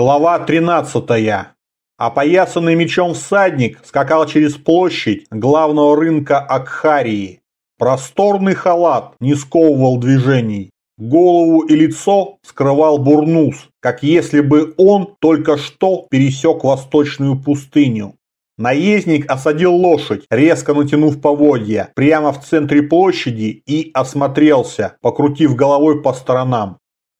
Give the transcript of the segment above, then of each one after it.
Глава 13. Опоясанный мечом всадник скакал через площадь главного рынка Акхарии. Просторный халат не сковывал движений. Голову и лицо скрывал бурнус, как если бы он только что пересек восточную пустыню. Наездник осадил лошадь, резко натянув поводья, прямо в центре площади и осмотрелся, покрутив головой по сторонам.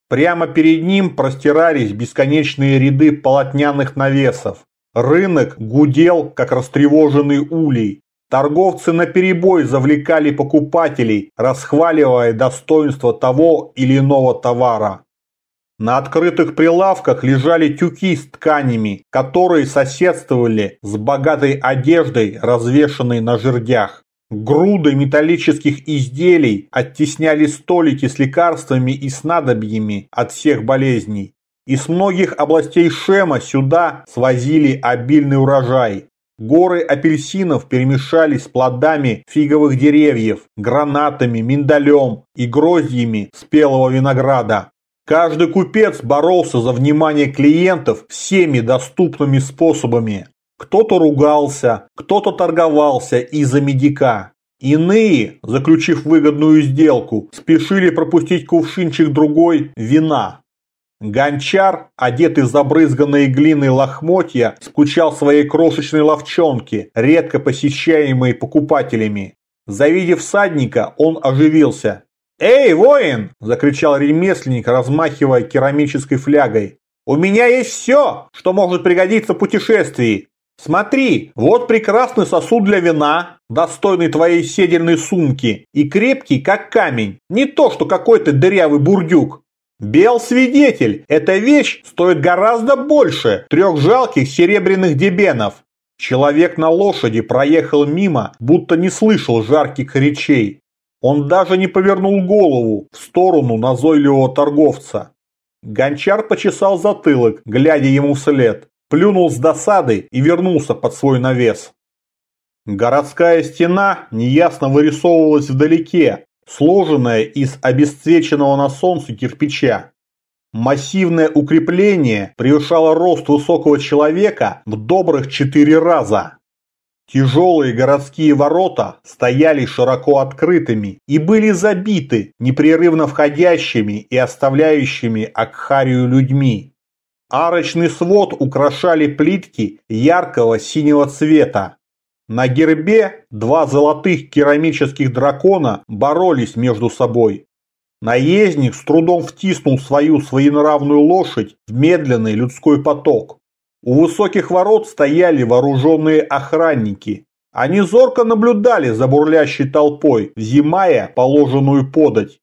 Прямо перед ним простирались бесконечные ряды полотняных навесов. Рынок гудел, как растревоженный улей. Торговцы наперебой завлекали покупателей, расхваливая достоинство того или иного товара. На открытых прилавках лежали тюки с тканями, которые соседствовали с богатой одеждой, развешанной на жердях. Груды металлических изделий оттесняли столики с лекарствами и снадобьями от всех болезней. Из многих областей Шема сюда свозили обильный урожай. Горы апельсинов перемешались с плодами фиговых деревьев, гранатами, миндалем и гроздьями спелого винограда. Каждый купец боролся за внимание клиентов всеми доступными способами. Кто-то ругался, кто-то торговался из-за медика. Иные, заключив выгодную сделку, спешили пропустить кувшинчик другой вина. Гончар, одетый в забрызганные глиной лохмотья, скучал своей крошечной ловчонке, редко посещаемой покупателями. Завидев всадника, он оживился. «Эй, воин!» – закричал ремесленник, размахивая керамической флягой. «У меня есть все, что может пригодиться в путешествии. Смотри, вот прекрасный сосуд для вина, достойный твоей седельной сумки и крепкий, как камень. Не то, что какой-то дырявый бурдюк. Бел свидетель, эта вещь стоит гораздо больше трех жалких серебряных дебенов. Человек на лошади проехал мимо, будто не слышал жарких речей. Он даже не повернул голову в сторону назойливого торговца. Гончар почесал затылок, глядя ему вслед плюнул с досады и вернулся под свой навес. Городская стена неясно вырисовывалась вдалеке, сложенная из обесцвеченного на солнце кирпича. Массивное укрепление превышало рост высокого человека в добрых четыре раза. Тяжелые городские ворота стояли широко открытыми и были забиты непрерывно входящими и оставляющими Акхарию людьми. Арочный свод украшали плитки яркого синего цвета. На гербе два золотых керамических дракона боролись между собой. Наездник с трудом втиснул свою своенравную лошадь в медленный людской поток. У высоких ворот стояли вооруженные охранники. Они зорко наблюдали за бурлящей толпой, взимая положенную подать.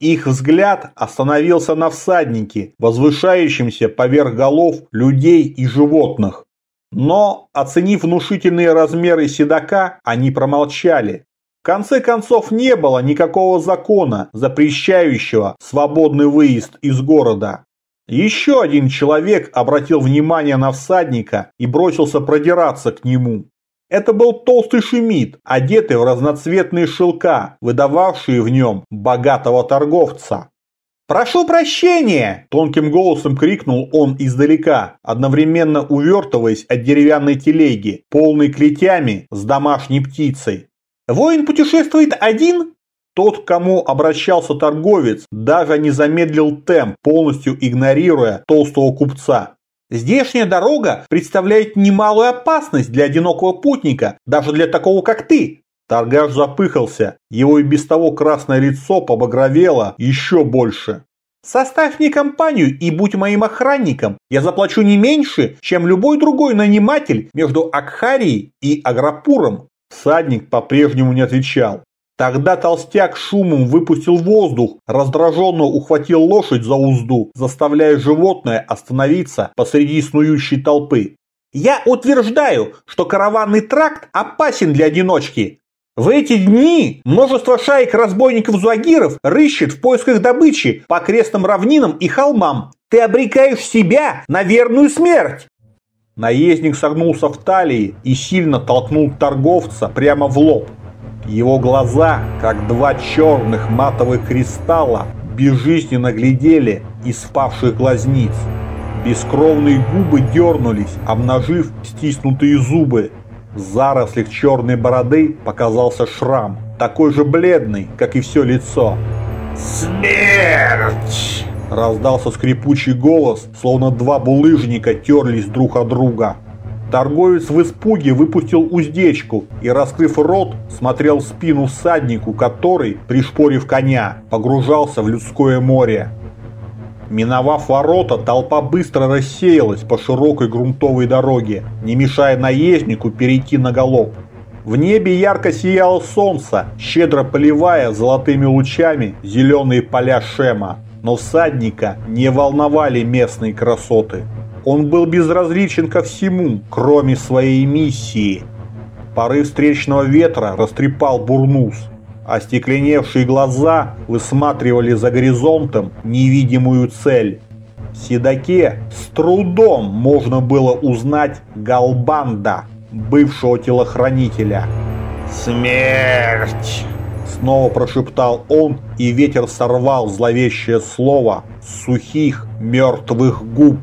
Их взгляд остановился на всаднике, возвышающемся поверх голов людей и животных. Но, оценив внушительные размеры седока, они промолчали. В конце концов, не было никакого закона, запрещающего свободный выезд из города. Еще один человек обратил внимание на всадника и бросился продираться к нему. Это был толстый шемит, одетый в разноцветные шелка, выдававшие в нем богатого торговца. «Прошу прощения!» – тонким голосом крикнул он издалека, одновременно увертываясь от деревянной телеги, полной клетями с домашней птицей. «Воин путешествует один?» Тот, к кому обращался торговец, даже не замедлил темп, полностью игнорируя толстого купца. Здешняя дорога представляет немалую опасность для одинокого путника, даже для такого, как ты. Торгаш запыхался, его и без того красное лицо побагровело еще больше. «Составь мне компанию и будь моим охранником. Я заплачу не меньше, чем любой другой наниматель между Акхарией и Аграпуром». Всадник по-прежнему не отвечал. Тогда толстяк шумом выпустил воздух, раздраженно ухватил лошадь за узду, заставляя животное остановиться посреди снующей толпы. «Я утверждаю, что караванный тракт опасен для одиночки. В эти дни множество шаек разбойников-зуагиров рыщет в поисках добычи по окрестным равнинам и холмам. Ты обрекаешь себя на верную смерть!» Наездник согнулся в талии и сильно толкнул торговца прямо в лоб. Его глаза, как два черных матовых кристалла, безжизненно глядели из спавших глазниц. Бескровные губы дернулись, обнажив стиснутые зубы. В зарослях черной бороды показался шрам, такой же бледный, как и все лицо. «Смерть!» Раздался скрипучий голос, словно два булыжника терлись друг от друга. Торговец в испуге выпустил уздечку и, раскрыв рот, смотрел в спину всаднику, который, пришпорив коня, погружался в людское море. Миновав ворота, толпа быстро рассеялась по широкой грунтовой дороге, не мешая наезднику перейти на галоп. В небе ярко сияло солнце, щедро поливая золотыми лучами зеленые поля Шема. Но всадника не волновали местные красоты. Он был безразличен ко всему, кроме своей миссии. Порыв встречного ветра растрепал бурнус. Остекленевшие глаза высматривали за горизонтом невидимую цель. В седаке с трудом можно было узнать Галбанда, бывшего телохранителя. «Смерть!» Снова прошептал он, и ветер сорвал зловещее слово с сухих мертвых губ.